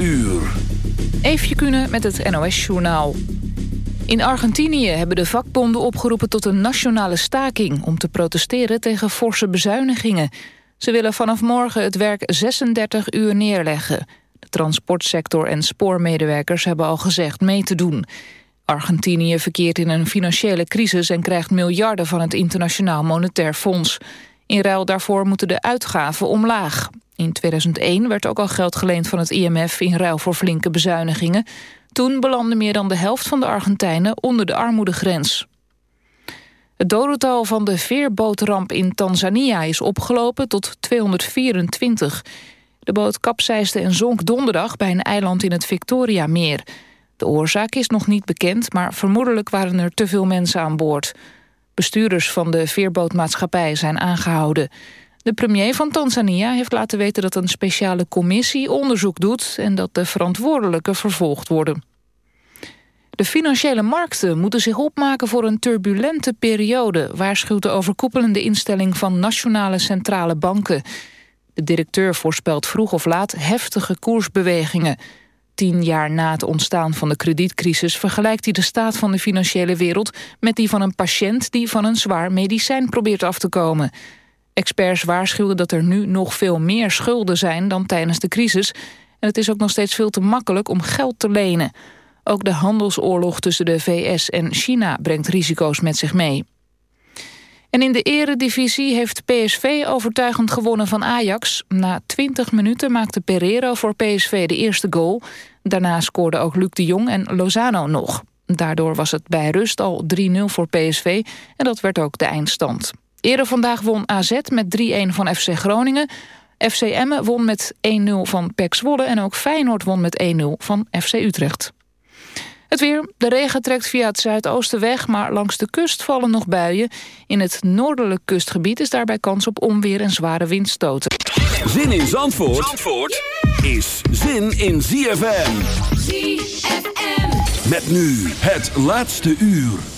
uur. Eefje Kunnen met het NOS-journaal. In Argentinië hebben de vakbonden opgeroepen tot een nationale staking... om te protesteren tegen forse bezuinigingen. Ze willen vanaf morgen het werk 36 uur neerleggen. De transportsector en spoormedewerkers hebben al gezegd mee te doen. Argentinië verkeert in een financiële crisis... en krijgt miljarden van het Internationaal Monetair Fonds. In ruil daarvoor moeten de uitgaven omlaag. In 2001 werd ook al geld geleend van het IMF in ruil voor flinke bezuinigingen. Toen belandde meer dan de helft van de Argentijnen onder de armoedegrens. Het dodental van de veerbootramp in Tanzania is opgelopen tot 224. De boot kapseisde en zonk donderdag bij een eiland in het Victoriameer. De oorzaak is nog niet bekend, maar vermoedelijk waren er te veel mensen aan boord. Bestuurders van de veerbootmaatschappij zijn aangehouden. De premier van Tanzania heeft laten weten dat een speciale commissie onderzoek doet... en dat de verantwoordelijken vervolgd worden. De financiële markten moeten zich opmaken voor een turbulente periode... waarschuwt de overkoepelende instelling van nationale centrale banken. De directeur voorspelt vroeg of laat heftige koersbewegingen. Tien jaar na het ontstaan van de kredietcrisis... vergelijkt hij de staat van de financiële wereld... met die van een patiënt die van een zwaar medicijn probeert af te komen... Experts waarschuwen dat er nu nog veel meer schulden zijn dan tijdens de crisis. En het is ook nog steeds veel te makkelijk om geld te lenen. Ook de handelsoorlog tussen de VS en China brengt risico's met zich mee. En in de eredivisie heeft PSV overtuigend gewonnen van Ajax. Na 20 minuten maakte Pereiro voor PSV de eerste goal. Daarna scoorden ook Luc de Jong en Lozano nog. Daardoor was het bij rust al 3-0 voor PSV en dat werd ook de eindstand. Eerder vandaag won AZ met 3-1 van FC Groningen. FC Emmen won met 1-0 van PEC Zwolle... en ook Feyenoord won met 1-0 van FC Utrecht. Het weer. De regen trekt via het zuidoosten weg... maar langs de kust vallen nog buien. In het noordelijk kustgebied is daarbij kans op onweer en zware windstoten. Zin in Zandvoort, Zandvoort is zin in ZFM. ZFM. Met nu het laatste uur.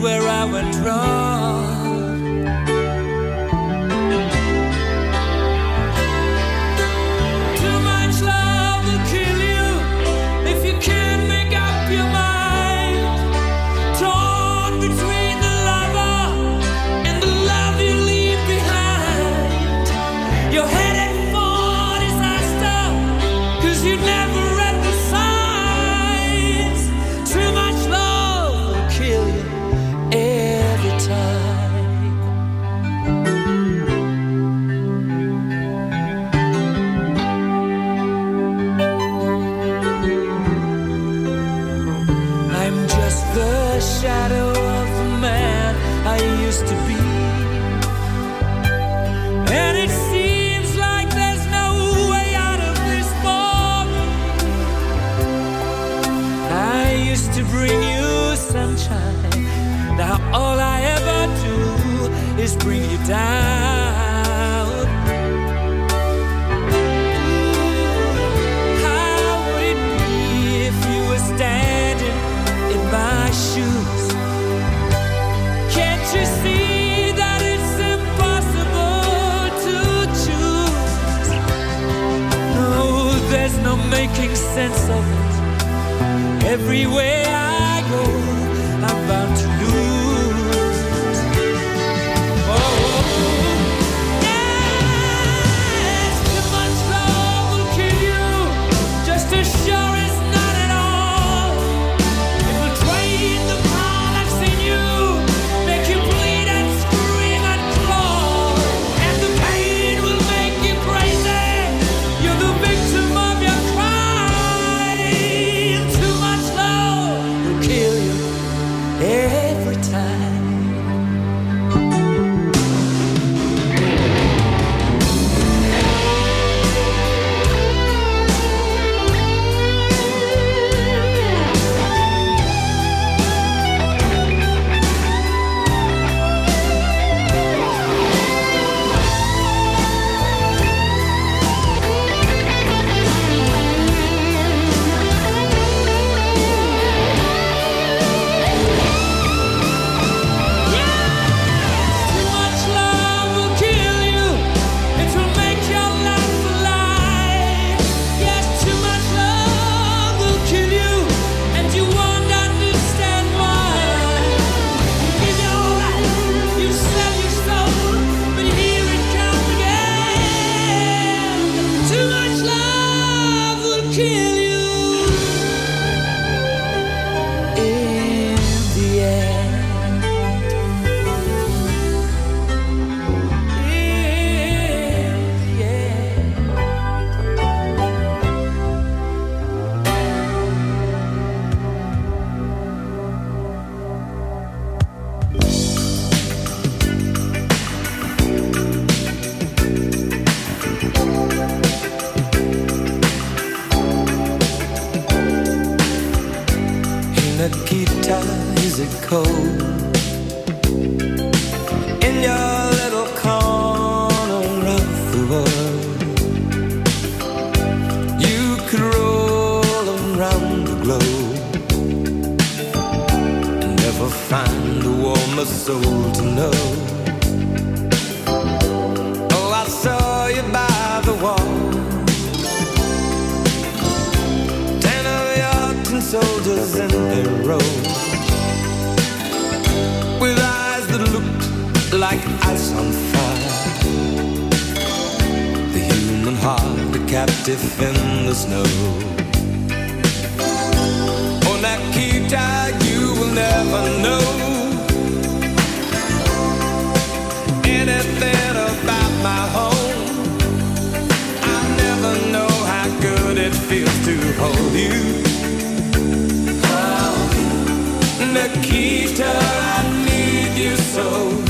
where I went wrong. sense of it. Everywhere I a soul to know. Oh, I saw you by the wall. Ten of your tin soldiers in a row with eyes that looked like ice on fire. The human heart, a captive in the snow. Oh, Nikita, you will never know to hold you. Nikita, I need you so.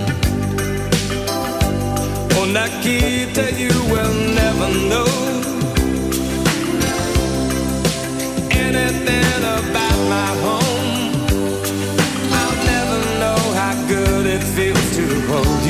Oh, Nikita, you will never know anything about my home. I'll never know how good it feels to hold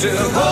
to hold.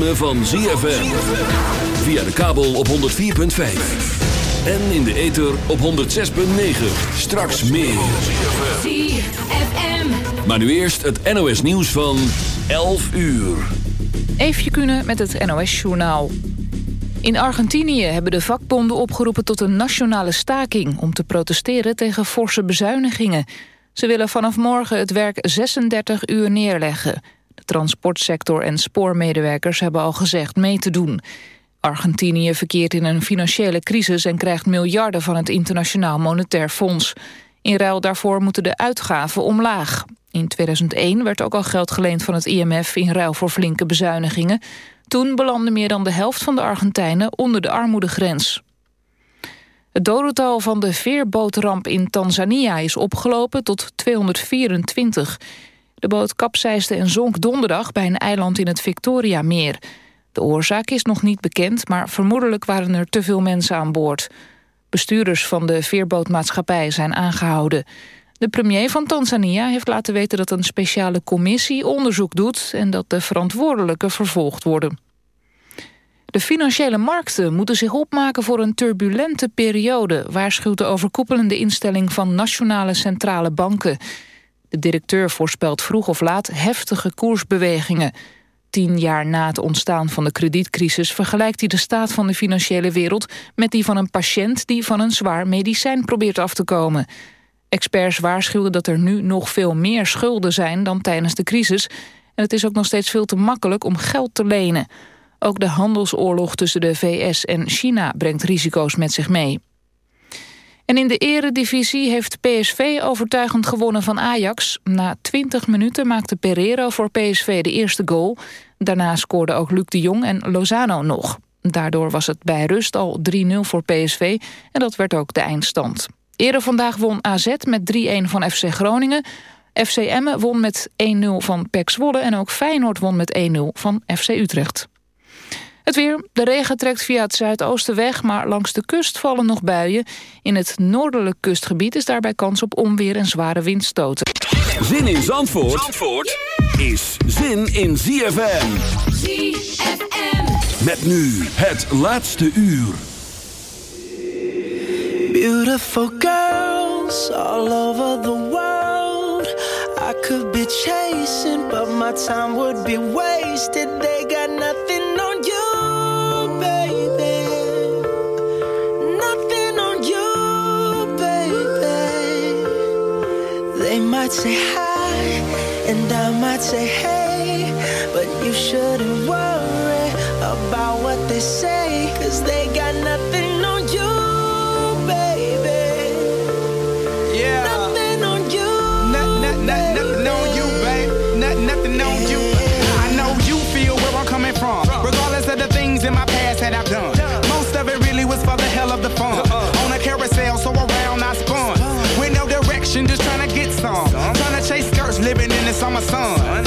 Ritme van ZFM. Via de kabel op 104.5. En in de ether op 106.9. Straks meer. ZFM. Maar nu eerst het NOS nieuws van 11 uur. Eefje Kunnen met het NOS-journaal. In Argentinië hebben de vakbonden opgeroepen tot een nationale staking... om te protesteren tegen forse bezuinigingen. Ze willen vanaf morgen het werk 36 uur neerleggen. Transportsector en spoormedewerkers hebben al gezegd mee te doen. Argentinië verkeert in een financiële crisis en krijgt miljarden van het Internationaal Monetair Fonds. In ruil daarvoor moeten de uitgaven omlaag. In 2001 werd ook al geld geleend van het IMF in ruil voor flinke bezuinigingen. Toen belandde meer dan de helft van de Argentijnen onder de armoedegrens. Het dodental van de veerbootramp in Tanzania is opgelopen tot 224. De boot kapseisde en zonk donderdag bij een eiland in het Victoriameer. De oorzaak is nog niet bekend, maar vermoedelijk waren er te veel mensen aan boord. Bestuurders van de veerbootmaatschappij zijn aangehouden. De premier van Tanzania heeft laten weten dat een speciale commissie onderzoek doet... en dat de verantwoordelijken vervolgd worden. De financiële markten moeten zich opmaken voor een turbulente periode... waarschuwt de overkoepelende instelling van nationale centrale banken. De directeur voorspelt vroeg of laat heftige koersbewegingen. Tien jaar na het ontstaan van de kredietcrisis... vergelijkt hij de staat van de financiële wereld... met die van een patiënt die van een zwaar medicijn probeert af te komen. Experts waarschuwen dat er nu nog veel meer schulden zijn... dan tijdens de crisis. En het is ook nog steeds veel te makkelijk om geld te lenen... Ook de handelsoorlog tussen de VS en China brengt risico's met zich mee. En in de eredivisie heeft PSV overtuigend gewonnen van Ajax. Na 20 minuten maakte Pereiro voor PSV de eerste goal. Daarna scoorden ook Luc de Jong en Lozano nog. Daardoor was het bij rust al 3-0 voor PSV en dat werd ook de eindstand. Eerder vandaag won AZ met 3-1 van FC Groningen. FC Emmen won met 1-0 van PEC Zwolle en ook Feyenoord won met 1-0 van FC Utrecht. Het weer. De regen trekt via het zuidoosten weg, maar langs de kust vallen nog buien. In het noordelijk kustgebied is daarbij kans op onweer en zware windstoten. Zin in Zandvoort, Zandvoort is zin in ZFM. ZFM. Met nu het laatste uur. Beautiful girls all over the world. I could be chasing, but my time would be wasted. They got nothing on you. Might say hi, and I might say hey, but you shouldn't worry about what they say, cause they got nothing on you, baby. Yeah. Nothing on you. Not, not, not, nothing on you, babe. Not, nothing on you. Living in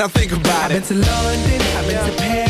Now think about it. I've been to London, I've been to Paris,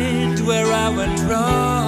where I went wrong.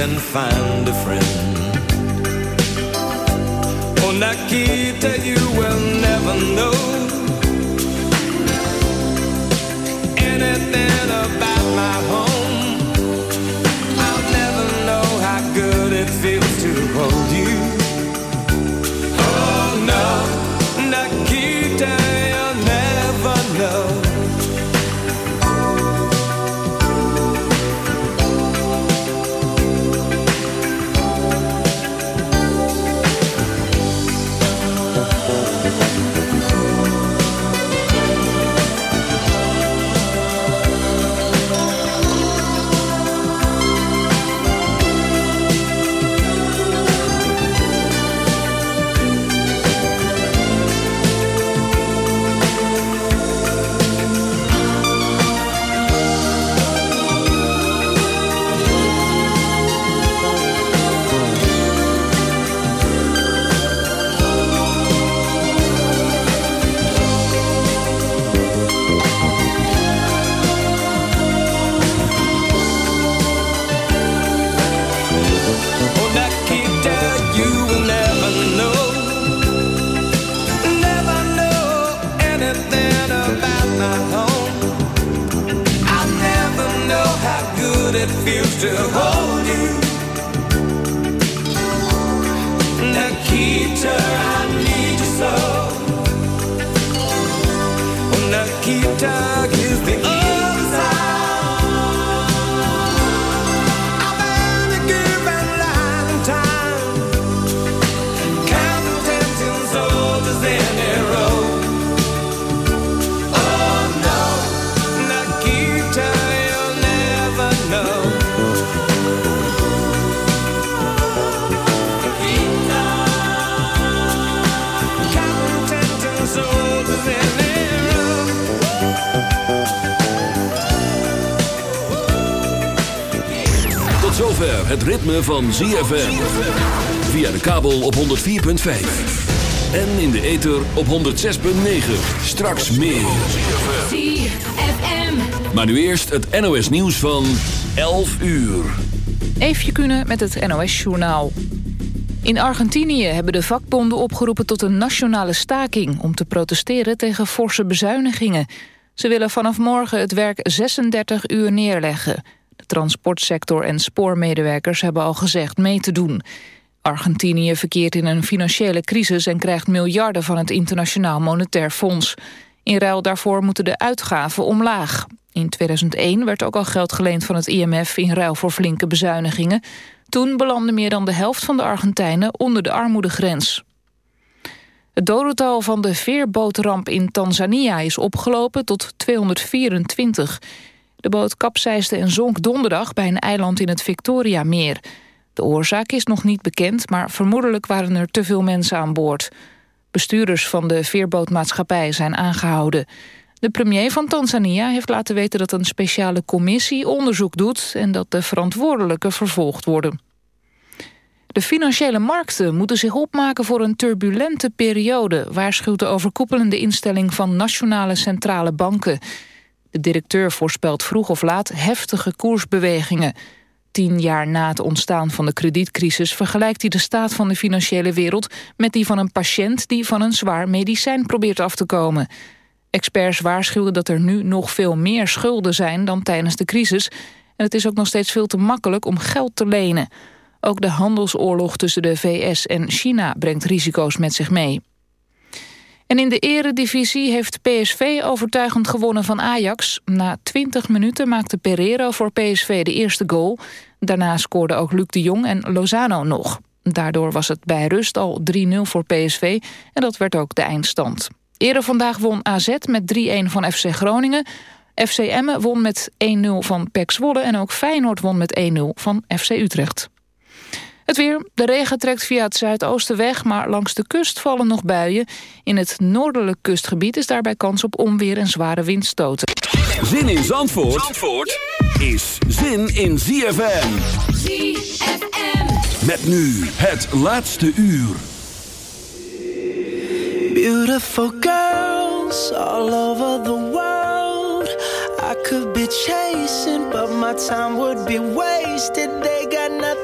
and find a friend. Oh, Nikita, you will never know. van ZFM. Via de kabel op 104.5. En in de ether op 106.9. Straks meer. ZFM. Maar nu eerst het NOS nieuws van 11 uur. Eefje Kunnen met het NOS Journaal. In Argentinië hebben de vakbonden opgeroepen tot een nationale staking... om te protesteren tegen forse bezuinigingen... Ze willen vanaf morgen het werk 36 uur neerleggen transportsector en spoormedewerkers hebben al gezegd mee te doen. Argentinië verkeert in een financiële crisis en krijgt miljarden van het Internationaal Monetair Fonds. In ruil daarvoor moeten de uitgaven omlaag. In 2001 werd ook al geld geleend van het IMF in ruil voor flinke bezuinigingen. Toen belandde meer dan de helft van de Argentijnen onder de armoedegrens. Het dodental van de veerbootramp in Tanzania is opgelopen tot 224. De boot kapseisde en zonk donderdag bij een eiland in het Victoriameer. De oorzaak is nog niet bekend, maar vermoedelijk waren er te veel mensen aan boord. Bestuurders van de veerbootmaatschappij zijn aangehouden. De premier van Tanzania heeft laten weten dat een speciale commissie onderzoek doet... en dat de verantwoordelijken vervolgd worden. De financiële markten moeten zich opmaken voor een turbulente periode... waarschuwt de overkoepelende instelling van nationale centrale banken. De directeur voorspelt vroeg of laat heftige koersbewegingen. Tien jaar na het ontstaan van de kredietcrisis... vergelijkt hij de staat van de financiële wereld... met die van een patiënt die van een zwaar medicijn probeert af te komen... Experts waarschuwen dat er nu nog veel meer schulden zijn dan tijdens de crisis. En het is ook nog steeds veel te makkelijk om geld te lenen. Ook de handelsoorlog tussen de VS en China brengt risico's met zich mee. En in de eredivisie heeft PSV overtuigend gewonnen van Ajax. Na 20 minuten maakte Pereiro voor PSV de eerste goal. Daarna scoorden ook Luc de Jong en Lozano nog. Daardoor was het bij rust al 3-0 voor PSV en dat werd ook de eindstand. Eerder vandaag won AZ met 3-1 van FC Groningen. FC Emmen won met 1-0 van PEC Zwolle... en ook Feyenoord won met 1-0 van FC Utrecht. Het weer. De regen trekt via het zuidoosten weg... maar langs de kust vallen nog buien. In het noordelijk kustgebied is daarbij kans op onweer en zware windstoten. Zin in Zandvoort, Zandvoort is zin in ZFM. ZFM. Met nu het laatste uur. Beautiful girls all over the world. I could be chasing, but my time would be wasted. They got nothing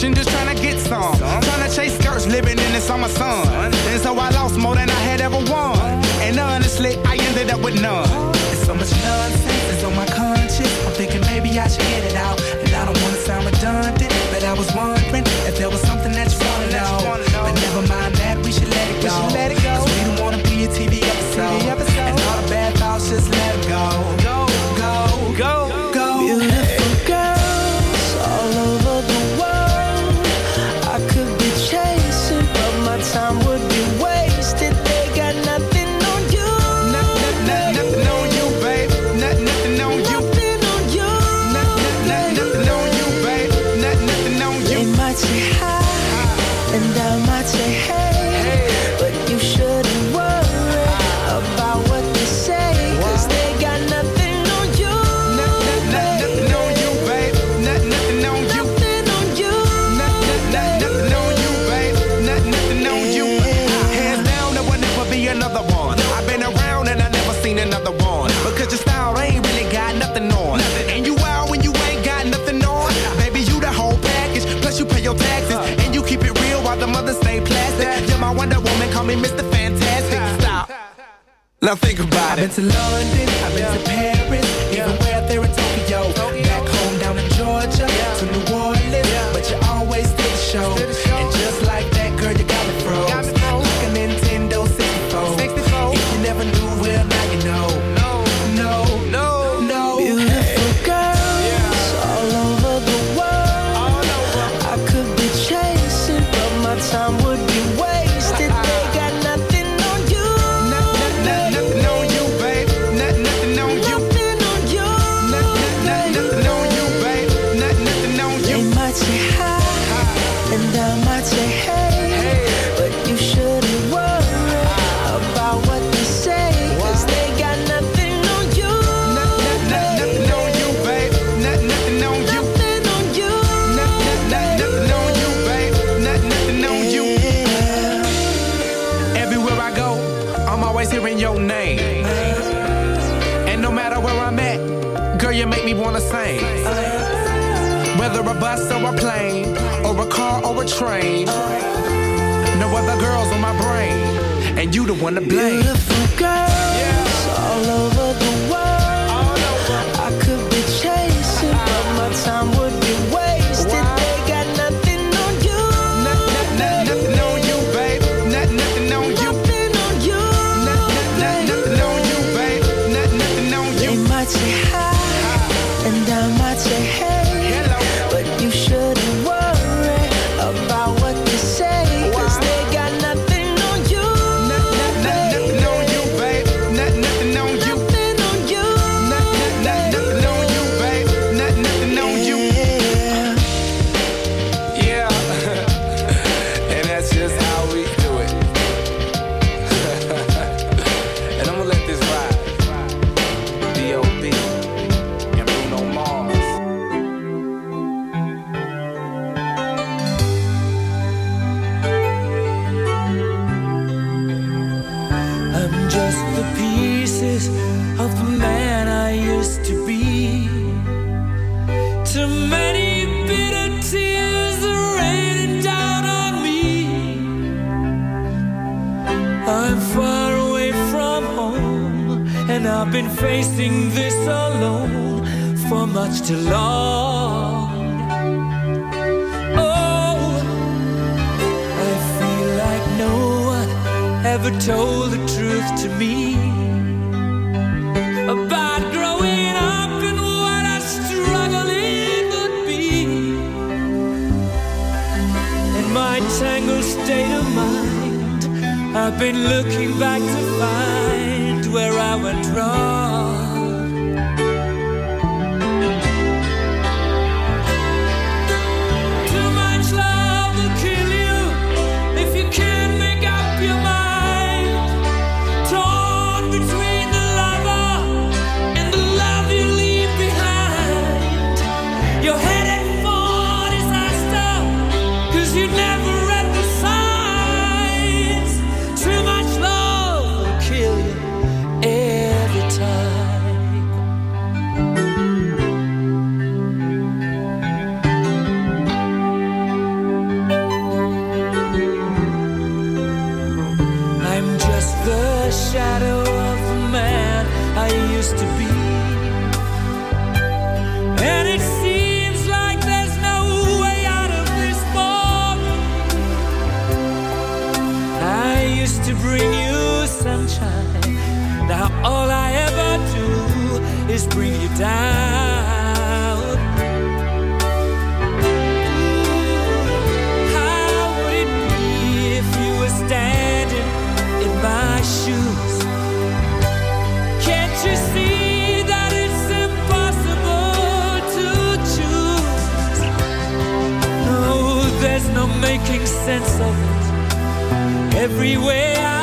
Just trying to get some. Trying to chase skirts, living in the summer sun. And so I lost more than I had ever won. And honestly, I ended up with none. There's so much nonsense is on my conscience. I'm thinking maybe I should get it out. And I don't wanna sound redundant, but I was wondering if there was something that you wanna know. But never mind that, we should let it go. Let it go. Cause we don't wanna be a TV episode. And all the bad thoughts, just Now think about it. I've been to London, and you the one to blame. Beautiful sense of it. Everywhere I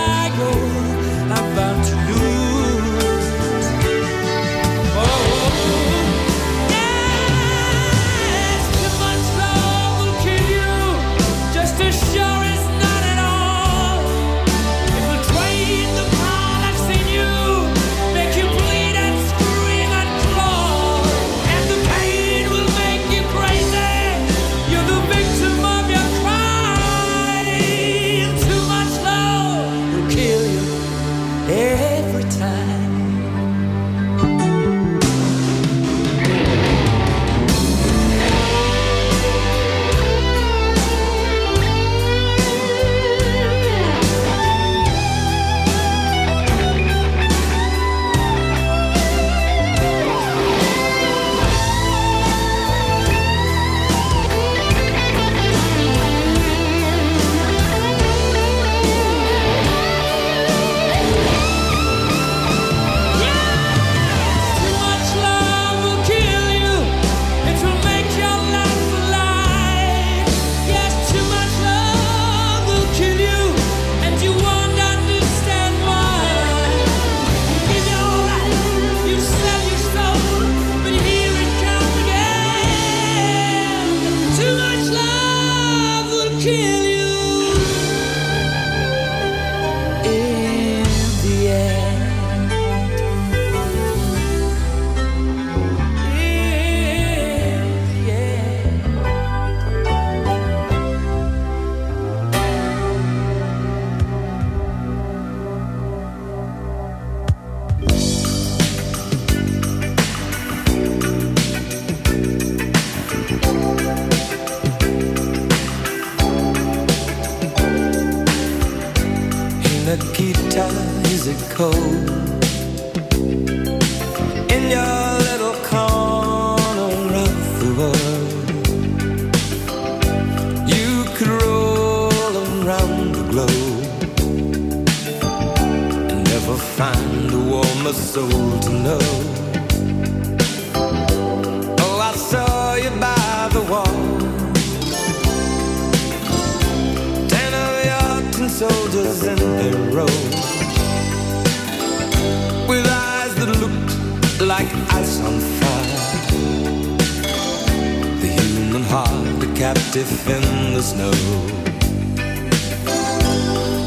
captive in the snow.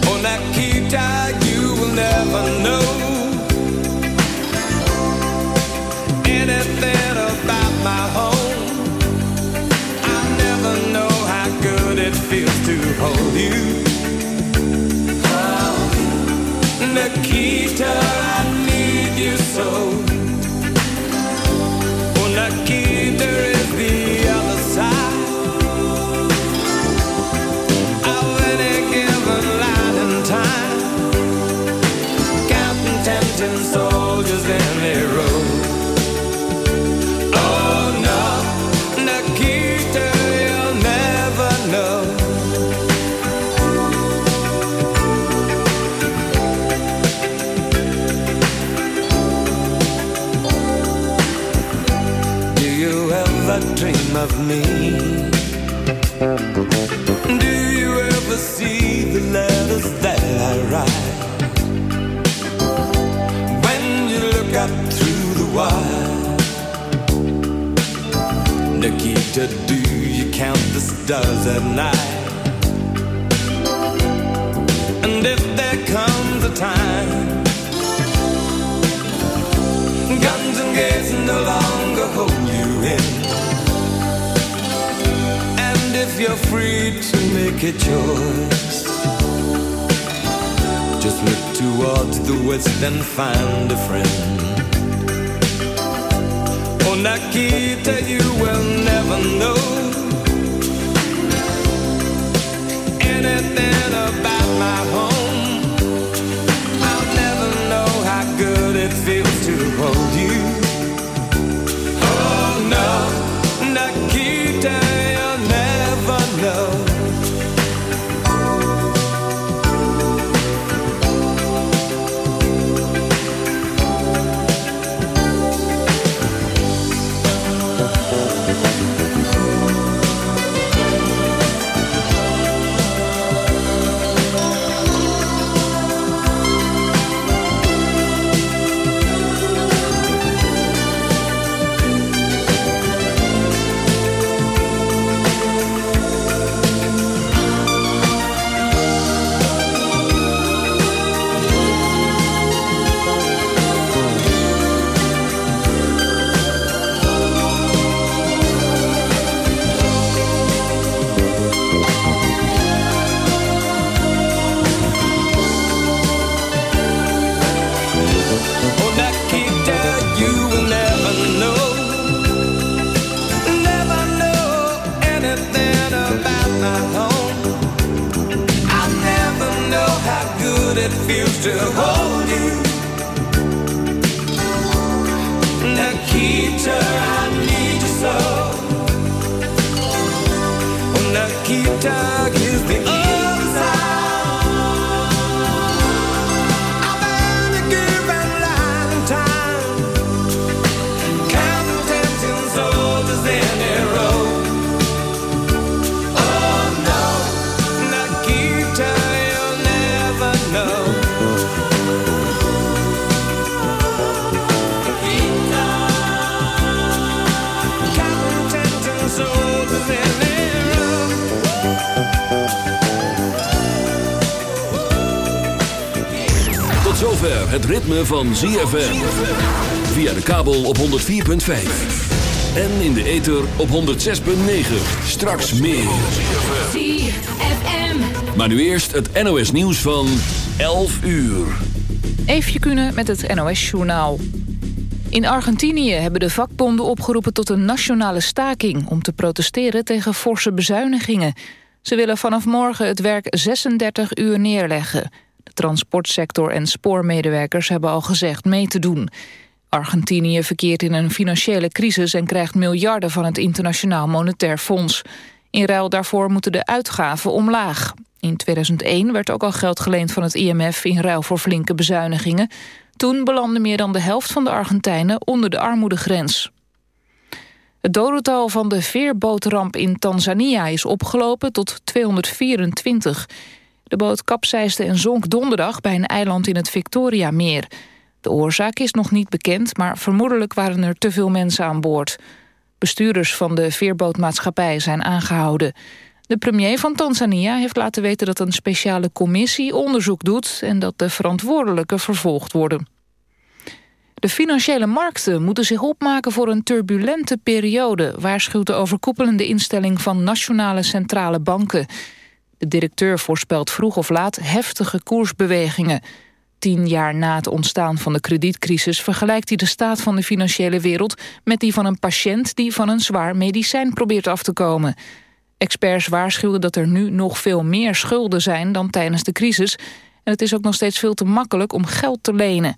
Oh, Nikita, you will never know anything about my home. I never know how good it feels to hold you. Oh, Nikita, I need you so. Guns and gates no longer hold you in. You're free to make a choice, just look towards the west and find a friend. Oh, Nikita, you will never know anything about my home. Het ritme van ZFM. Via de kabel op 104.5. En in de ether op 106.9. Straks meer. Maar nu eerst het NOS nieuws van 11 uur. Eefje Kunnen met het NOS-journaal. In Argentinië hebben de vakbonden opgeroepen tot een nationale staking... om te protesteren tegen forse bezuinigingen. Ze willen vanaf morgen het werk 36 uur neerleggen. Transportsector en spoormedewerkers hebben al gezegd mee te doen. Argentinië verkeert in een financiële crisis en krijgt miljarden van het Internationaal Monetair Fonds. In ruil daarvoor moeten de uitgaven omlaag. In 2001 werd ook al geld geleend van het IMF in ruil voor flinke bezuinigingen. Toen belandde meer dan de helft van de Argentijnen onder de armoedegrens. Het dodental van de veerbootramp in Tanzania is opgelopen tot 224. De boot kapseisde en zonk donderdag bij een eiland in het Victoriameer. De oorzaak is nog niet bekend, maar vermoedelijk waren er te veel mensen aan boord. Bestuurders van de veerbootmaatschappij zijn aangehouden. De premier van Tanzania heeft laten weten dat een speciale commissie onderzoek doet... en dat de verantwoordelijken vervolgd worden. De financiële markten moeten zich opmaken voor een turbulente periode... waarschuwt de overkoepelende instelling van nationale centrale banken. De directeur voorspelt vroeg of laat heftige koersbewegingen. Tien jaar na het ontstaan van de kredietcrisis... vergelijkt hij de staat van de financiële wereld... met die van een patiënt die van een zwaar medicijn probeert af te komen. Experts waarschuwen dat er nu nog veel meer schulden zijn... dan tijdens de crisis. En het is ook nog steeds veel te makkelijk om geld te lenen...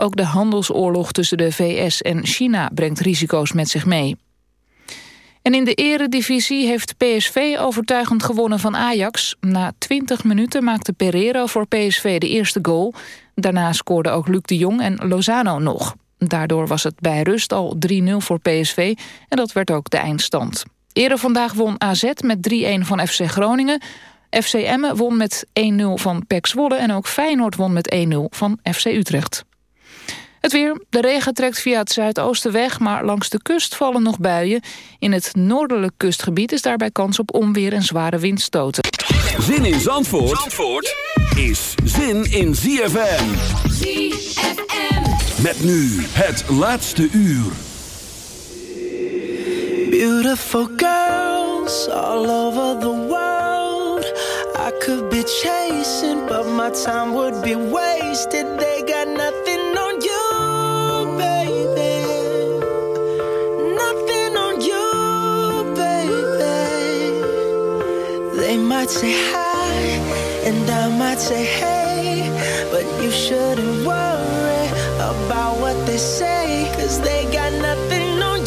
Ook de handelsoorlog tussen de VS en China brengt risico's met zich mee. En in de eredivisie heeft PSV overtuigend gewonnen van Ajax. Na 20 minuten maakte Pereiro voor PSV de eerste goal. Daarna scoorden ook Luc de Jong en Lozano nog. Daardoor was het bij rust al 3-0 voor PSV en dat werd ook de eindstand. Eerder vandaag won AZ met 3-1 van FC Groningen. FC Emmen won met 1-0 van PEC Zwolle en ook Feyenoord won met 1-0 van FC Utrecht. Het weer. De regen trekt via het zuidoosten weg, maar langs de kust vallen nog buien. In het noordelijk kustgebied is daarbij kans op onweer en zware windstoten. Zin in Zandvoort, Zandvoort is zin in ZFM. ZFM. Met nu het laatste uur. Beautiful girls all over the world. I could be chasing, but my time would be wasted. They got nothing might say hi, and I might say hey, but you shouldn't worry about what they say, cause they got nothing on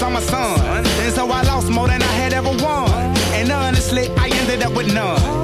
the summer sun. And so I lost more than I had ever won. And honestly, I ended up with none.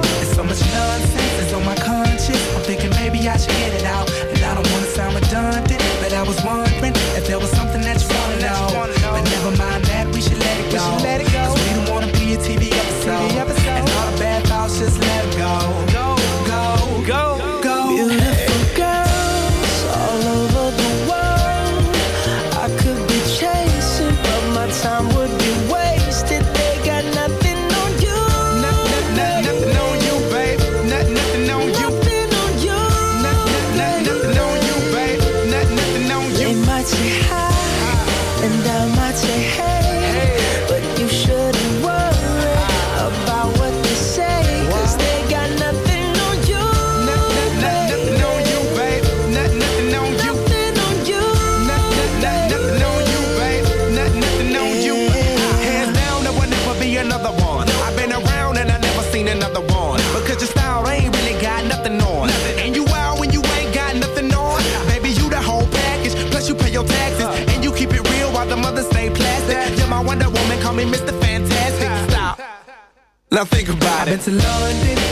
To London,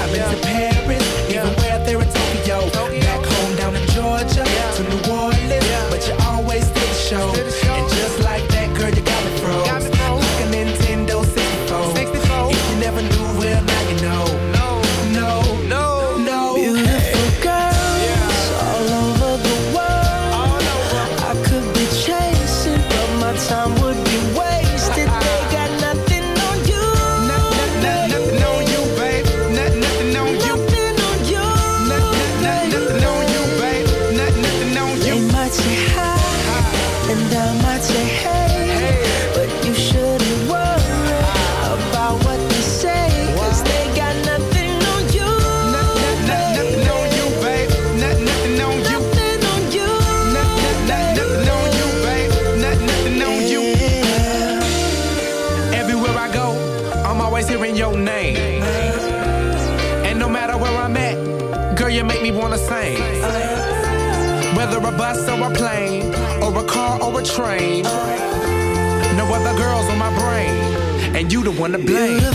wanna blame.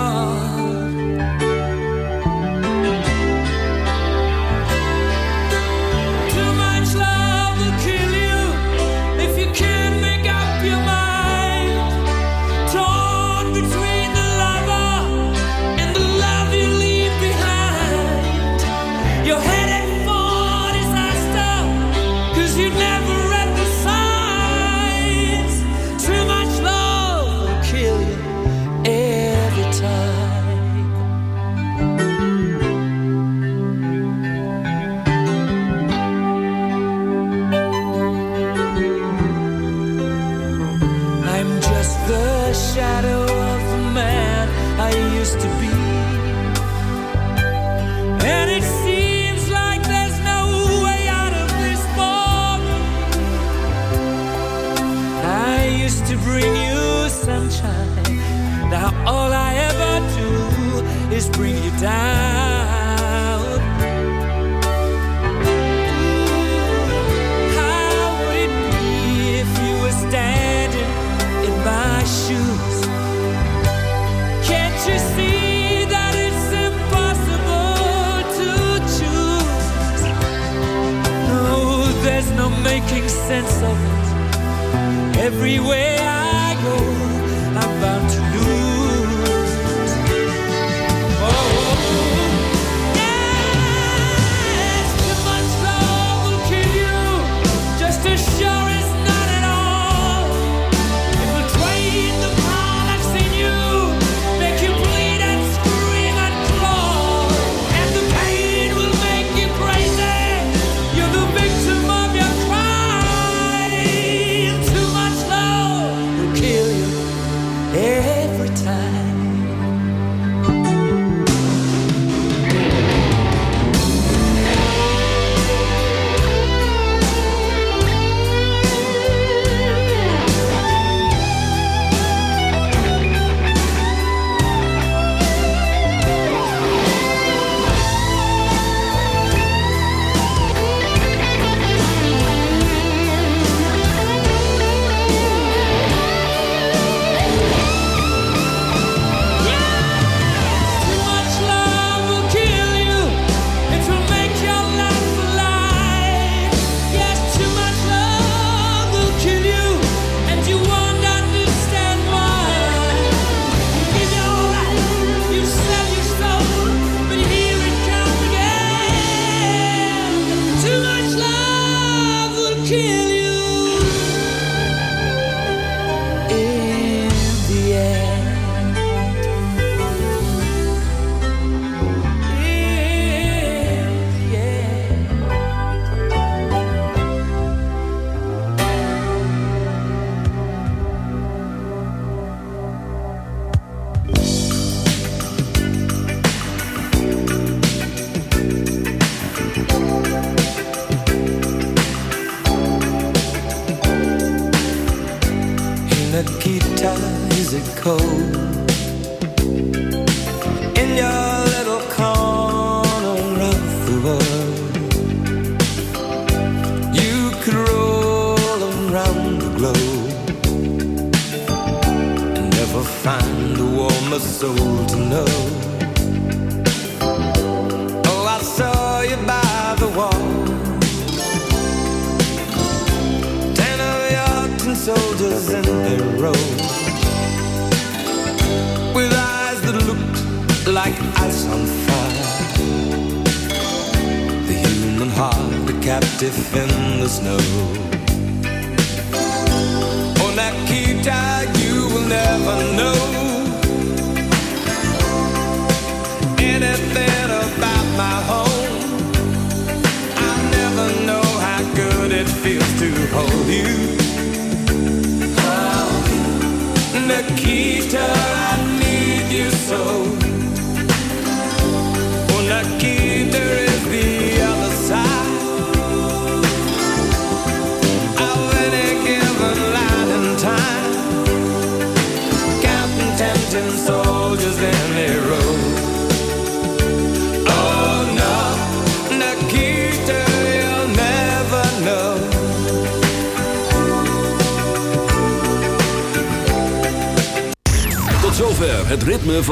of it everywhere.